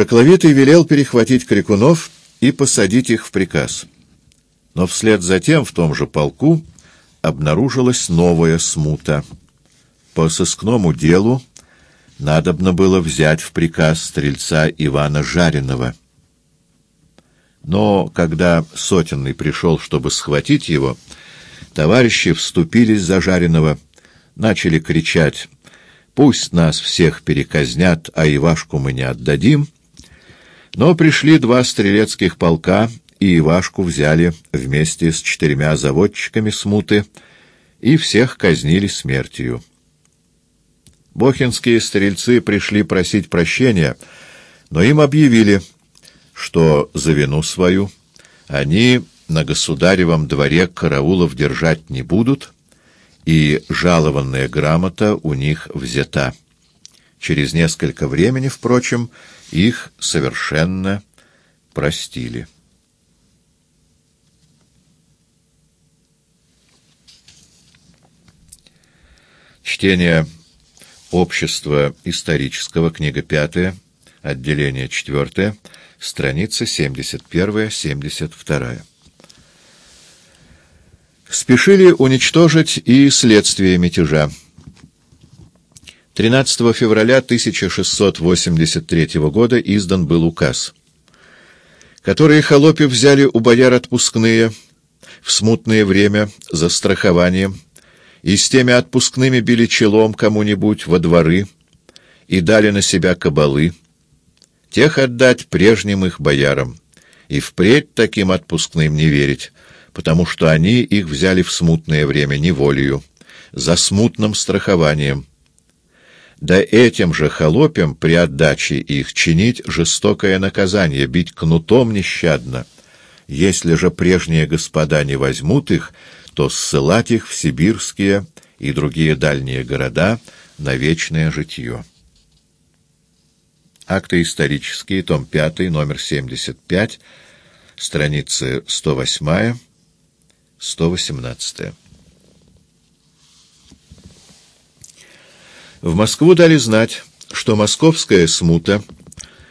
Шокловитый велел перехватить крикунов и посадить их в приказ. Но вслед за тем в том же полку обнаружилась новая смута. По сыскному делу надобно было взять в приказ стрельца Ивана Жареного. Но когда Сотенный пришел, чтобы схватить его, товарищи вступились за Жареного, начали кричать «Пусть нас всех переказнят, а Ивашку мы не отдадим», но пришли два стрелецких полка, и Ивашку взяли вместе с четырьмя заводчиками смуты, и всех казнили смертью. Бохинские стрельцы пришли просить прощения, но им объявили, что за вину свою они на государевом дворе караулов держать не будут, и жалованная грамота у них взята. Через несколько времени, впрочем, их совершенно простили. Чтение Общество исторического, книга пятая, отделение четвертое, страница 71-72. Спешили уничтожить и следствие мятежа. 13 февраля 1683 года издан был указ, который холопи взяли у бояр отпускные в смутное время за страхованием и с теми отпускными били челом кому-нибудь во дворы и дали на себя кабалы, тех отдать прежним их боярам, и впредь таким отпускным не верить, потому что они их взяли в смутное время неволею, за смутным страхованием, да этим же холопям при отдаче их чинить жестокое наказание, бить кнутом нещадно. Если же прежние господа не возьмут их, то ссылать их в сибирские и другие дальние города на вечное житье. Акты исторические, том 5, номер 75, страницы 108-118. В Москву дали знать, что московская смута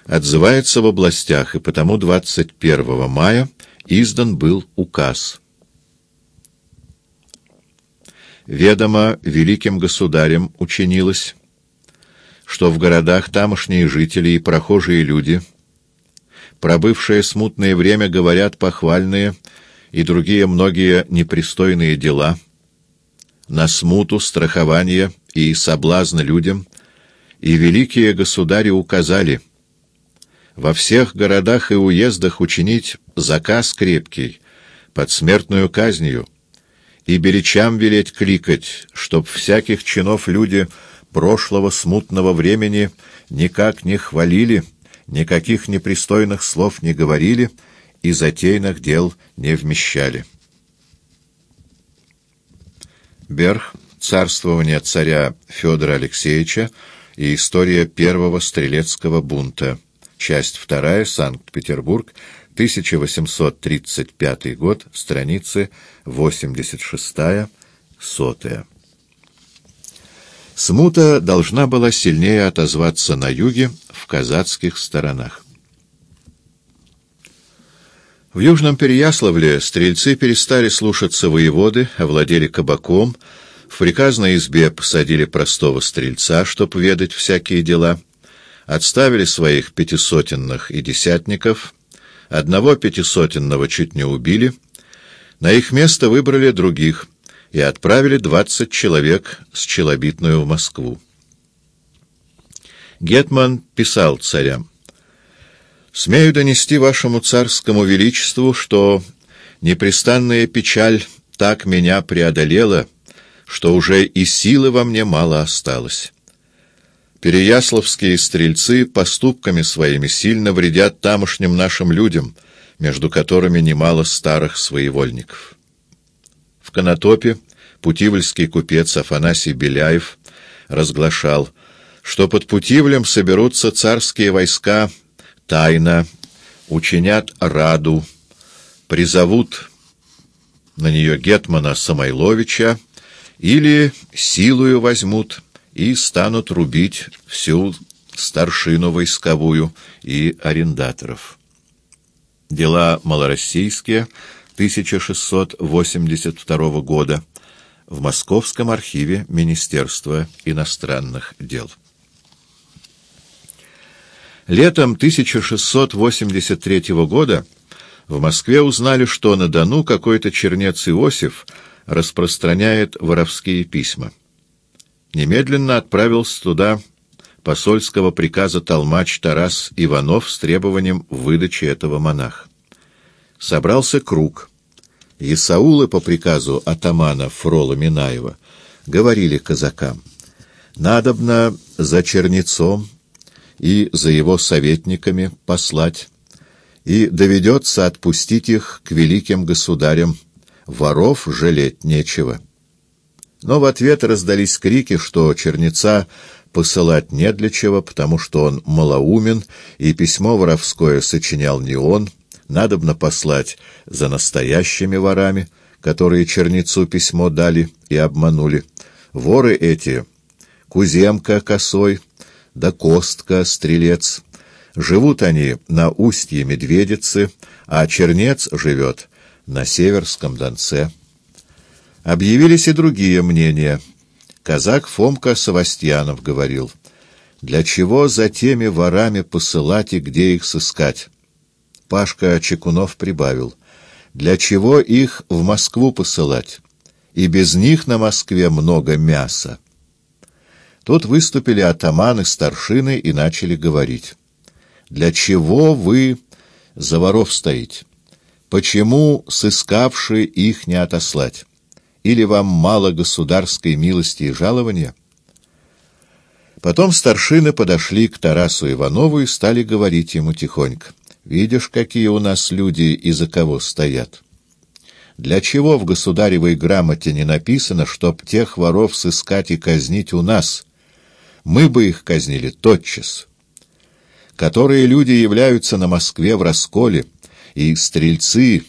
отзывается в областях, и потому 21 мая издан был указ. Ведомо великим государем учинилось, что в городах тамошние жители и прохожие люди, пробывшие смутное время, говорят похвальные и другие многие непристойные дела, на смуту, страхование и соблазн людям, и великие государи указали во всех городах и уездах учинить заказ крепкий, под смертную казнью, и беречам велеть кликать, чтоб всяких чинов люди прошлого смутного времени никак не хвалили, никаких непристойных слов не говорили и затейных дел не вмещали. Берх царствование царя Федора Алексеевича и история первого стрелецкого бунта. Часть вторая. Санкт-Петербург. 1835 год. Страницы 86-100. Смута должна была сильнее отозваться на юге, в казацких сторонах. В Южном Переяславле стрельцы перестали слушаться воеводы, овладели кабаком, в приказной избе посадили простого стрельца, чтоб ведать всякие дела, отставили своих пятисотенных и десятников, одного пятисотенного чуть не убили, на их место выбрали других и отправили двадцать человек с челобитную в Москву. Гетман писал царям, «Смею донести вашему царскому величеству, что непрестанная печаль так меня преодолела, — что уже и силы во мне мало осталось. Переяславские стрельцы поступками своими сильно вредят тамошним нашим людям, между которыми немало старых своевольников. В Конотопе путивльский купец Афанасий Беляев разглашал, что под Путивлем соберутся царские войска тайно, учинят раду, призовут на нее гетмана Самойловича, или силою возьмут и станут рубить всю старшину войсковую и арендаторов. Дела малороссийские 1682 года в Московском архиве Министерства иностранных дел. Летом 1683 года в Москве узнали, что на Дону какой-то чернец Иосиф распространяет воровские письма. Немедленно отправился туда посольского приказа толмач Тарас Иванов с требованием выдачи этого монаха. Собрался круг. Исаулы по приказу атамана Фрола Минаева говорили казакам, «Надобно за чернецом и за его советниками послать, и доведется отпустить их к великим государям, воров жалеть нечего». Но в ответ раздались крики, что чернеца посылать не для чего, потому что он малоумен, и письмо воровское сочинял не он, надобно послать за настоящими ворами, которые черницу письмо дали и обманули. Воры эти — Куземка косой, да Костка стрелец. Живут они на устье Медведицы, а чернец живет на Северском Донце. Объявились и другие мнения. Казак Фомка Савастьянов говорил, «Для чего за теми ворами посылать и где их сыскать?» Пашка Чекунов прибавил, «Для чего их в Москву посылать? И без них на Москве много мяса». Тут выступили атаманы, старшины и начали говорить. «Для чего вы за воров стоите? Почему, сыскавши, их не отослать?» Или вам мало государской милости и жалования? Потом старшины подошли к Тарасу Иванову и стали говорить ему тихонько. «Видишь, какие у нас люди и за кого стоят? Для чего в государевой грамоте не написано, чтоб тех воров сыскать и казнить у нас? Мы бы их казнили тотчас. Которые люди являются на Москве в расколе, и стрельцы,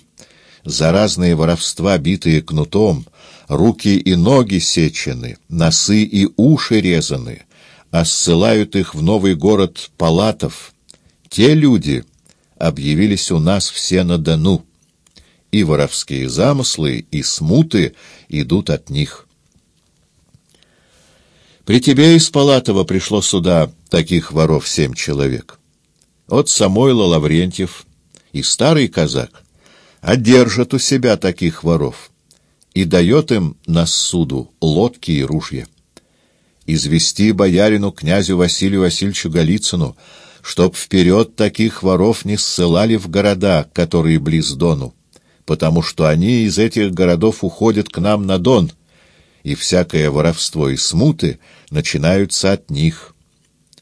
за разные воровства, битые кнутом, руки и ноги сечены, носы и уши резаны, а ссылают их в новый город Палатов. Те люди объявились у нас все на Дону, и воровские замыслы, и смуты идут от них. При тебе из Палатова пришло сюда таких воров семь человек. От Самойла Лаврентьев и старый казак одержат у себя таких воров и дает им на суду лодки и ружья. Извести боярину князю Василию Васильевичу Голицыну, чтоб вперед таких воров не ссылали в города, которые близ Дону, потому что они из этих городов уходят к нам на Дон, и всякое воровство и смуты начинаются от них,